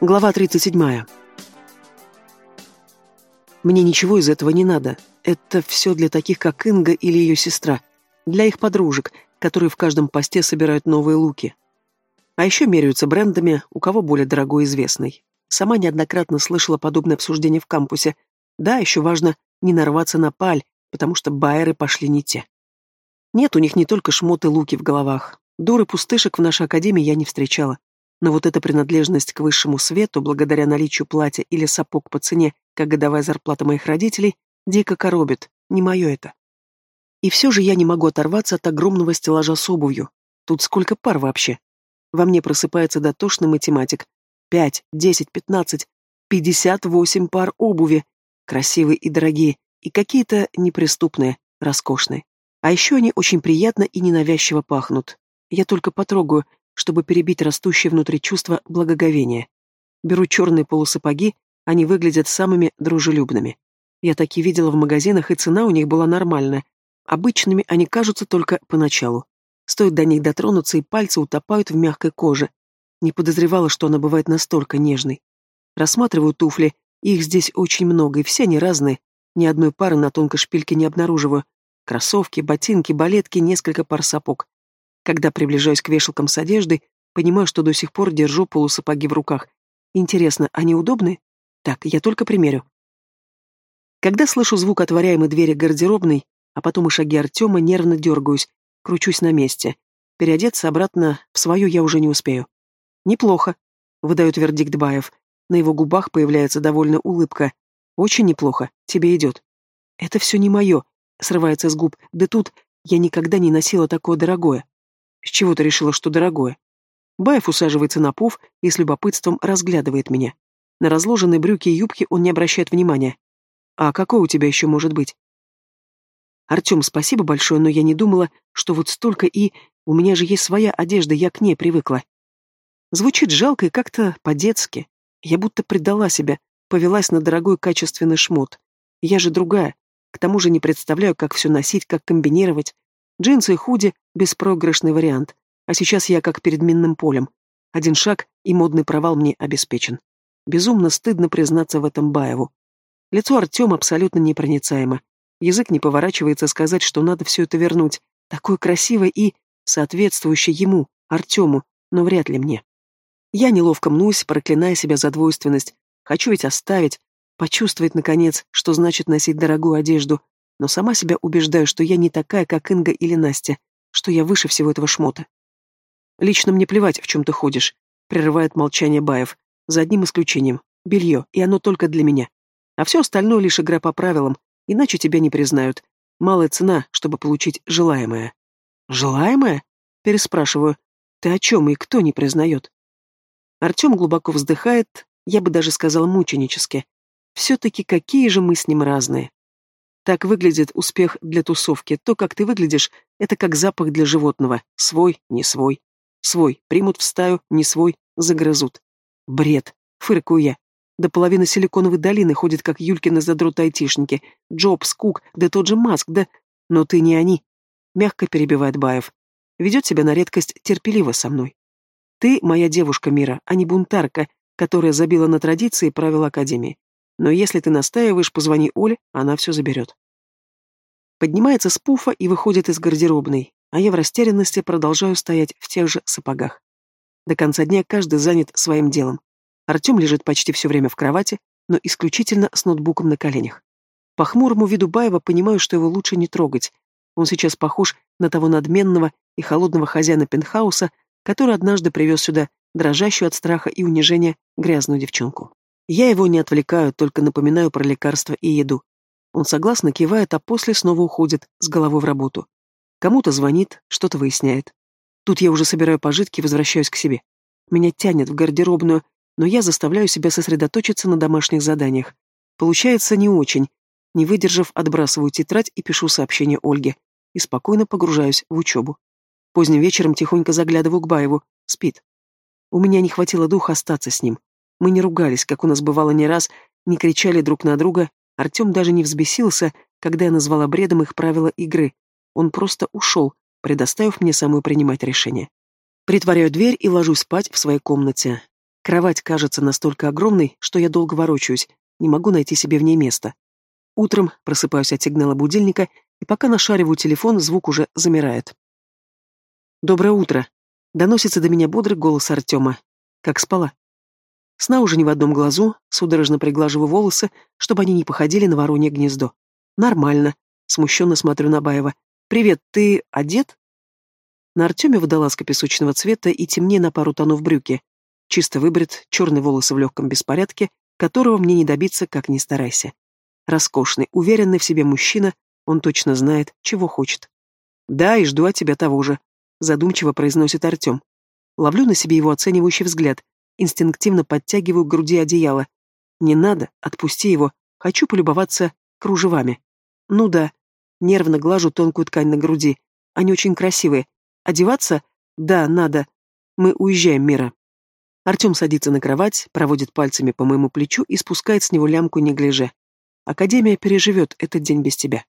Глава 37. Мне ничего из этого не надо. Это все для таких, как Инга или ее сестра. Для их подружек, которые в каждом посте собирают новые луки. А еще меряются брендами, у кого более дорогой известный. Сама неоднократно слышала подобное обсуждение в кампусе. Да, еще важно не нарваться на паль, потому что байеры пошли не те. Нет у них не только шмоты луки в головах. Дуры пустышек в нашей академии я не встречала. Но вот эта принадлежность к высшему свету, благодаря наличию платья или сапог по цене, как годовая зарплата моих родителей, дико коробит. Не мое это. И все же я не могу оторваться от огромного стеллажа с обувью. Тут сколько пар вообще? Во мне просыпается дотошный математик. Пять, десять, пятнадцать, пятьдесят восемь пар обуви. Красивые и дорогие, и какие-то неприступные, роскошные. А еще они очень приятно и ненавязчиво пахнут. Я только потрогаю, чтобы перебить растущее внутри чувство благоговения. Беру черные полусапоги, они выглядят самыми дружелюбными. Я такие видела в магазинах, и цена у них была нормальная. Обычными они кажутся только поначалу. Стоит до них дотронуться, и пальцы утопают в мягкой коже. Не подозревала, что она бывает настолько нежной. Рассматриваю туфли, их здесь очень много, и все они разные. Ни одной пары на тонкой шпильке не обнаруживаю. Кроссовки, ботинки, балетки, несколько пар сапог. Когда приближаюсь к вешалкам с одеждой, понимаю, что до сих пор держу полусапоги в руках. Интересно, они удобны? Так, я только примерю. Когда слышу звук отворяемой двери гардеробной, а потом и шаги Артема, нервно дергаюсь, кручусь на месте. Переодеться обратно в свою я уже не успею. Неплохо, выдает вердикт Баев. На его губах появляется довольная улыбка. Очень неплохо, тебе идет. Это все не мое, срывается с губ. Да тут я никогда не носила такое дорогое. С чего ты решила, что дорогое? Баев усаживается на пуф и с любопытством разглядывает меня. На разложенные брюки и юбки он не обращает внимания. А какое у тебя еще может быть? Артем, спасибо большое, но я не думала, что вот столько и... У меня же есть своя одежда, я к ней привыкла. Звучит жалко и как-то по-детски. Я будто предала себя, повелась на дорогой качественный шмот. Я же другая. К тому же не представляю, как все носить, как комбинировать. Джинсы и худи — беспроигрышный вариант. А сейчас я как перед минным полем. Один шаг, и модный провал мне обеспечен. Безумно стыдно признаться в этом Баеву. Лицо Артема абсолютно непроницаемо. Язык не поворачивается сказать, что надо все это вернуть. Такое красивое и соответствующее ему, Артему, но вряд ли мне. Я неловко мнусь, проклиная себя за двойственность. Хочу ведь оставить, почувствовать, наконец, что значит носить дорогую одежду, но сама себя убеждаю, что я не такая, как Инга или Настя, что я выше всего этого шмота. Лично мне плевать, в чем ты ходишь, прерывает молчание Баев, за одним исключением. Белье, и оно только для меня. А все остальное лишь игра по правилам, иначе тебя не признают. Малая цена, чтобы получить желаемое. Желаемое? Переспрашиваю. Ты о чем и кто не признает? Артем глубоко вздыхает, я бы даже сказал мученически. Все-таки какие же мы с ним разные. Так выглядит успех для тусовки. То, как ты выглядишь, это как запах для животного. Свой, не свой. Свой, примут в стаю, не свой, загрызут. Бред, фыркую я. До половины силиконовой долины ходит, как Юлькины задрот айтишники. Джобс, Кук, да тот же Маск, да... Но ты не они. Мягко перебивает Баев. Ведет себя на редкость терпеливо со мной. Ты моя девушка мира, а не бунтарка, которая забила на традиции и правила Академии. Но если ты настаиваешь, позвони Оле, она все заберет. Поднимается с пуфа и выходит из гардеробной, а я в растерянности продолжаю стоять в тех же сапогах. До конца дня каждый занят своим делом. Артем лежит почти все время в кровати, но исключительно с ноутбуком на коленях. По хмурому виду Баева понимаю, что его лучше не трогать. Он сейчас похож на того надменного и холодного хозяина пентхауса, который однажды привез сюда дрожащую от страха и унижения грязную девчонку. Я его не отвлекаю, только напоминаю про лекарства и еду. Он согласно кивает, а после снова уходит с головой в работу. Кому-то звонит, что-то выясняет. Тут я уже собираю пожитки и возвращаюсь к себе. Меня тянет в гардеробную, но я заставляю себя сосредоточиться на домашних заданиях. Получается не очень. Не выдержав, отбрасываю тетрадь и пишу сообщение Ольге. И спокойно погружаюсь в учебу. Поздним вечером тихонько заглядываю к Баеву. Спит. У меня не хватило духа остаться с ним. Мы не ругались, как у нас бывало не раз, не кричали друг на друга. Артем даже не взбесился, когда я назвала бредом их правила игры. Он просто ушел, предоставив мне самую принимать решение. Притворяю дверь и ложусь спать в своей комнате. Кровать кажется настолько огромной, что я долго ворочаюсь, не могу найти себе в ней места. Утром просыпаюсь от сигнала будильника, и пока нашариваю телефон, звук уже замирает. «Доброе утро!» — доносится до меня бодрый голос Артема. «Как спала?» Сна уже не в одном глазу, судорожно приглаживаю волосы, чтобы они не походили на воронье гнездо. «Нормально», — смущенно смотрю на Баева. «Привет, ты одет?» На Артеме водолазка песочного цвета и темнее на пару тонов брюки. Чисто выбрит, черные волосы в легком беспорядке, которого мне не добиться, как ни старайся. Роскошный, уверенный в себе мужчина, он точно знает, чего хочет. «Да, и жду от тебя того же», — задумчиво произносит Артем. Ловлю на себе его оценивающий взгляд, инстинктивно подтягиваю к груди одеяло. «Не надо, отпусти его, хочу полюбоваться кружевами». «Ну да». Нервно глажу тонкую ткань на груди. Они очень красивые, Одеваться? Да, надо. Мы уезжаем, Мира. Артем садится на кровать, проводит пальцами по моему плечу и спускает с него лямку неглиже. Академия переживет этот день без тебя.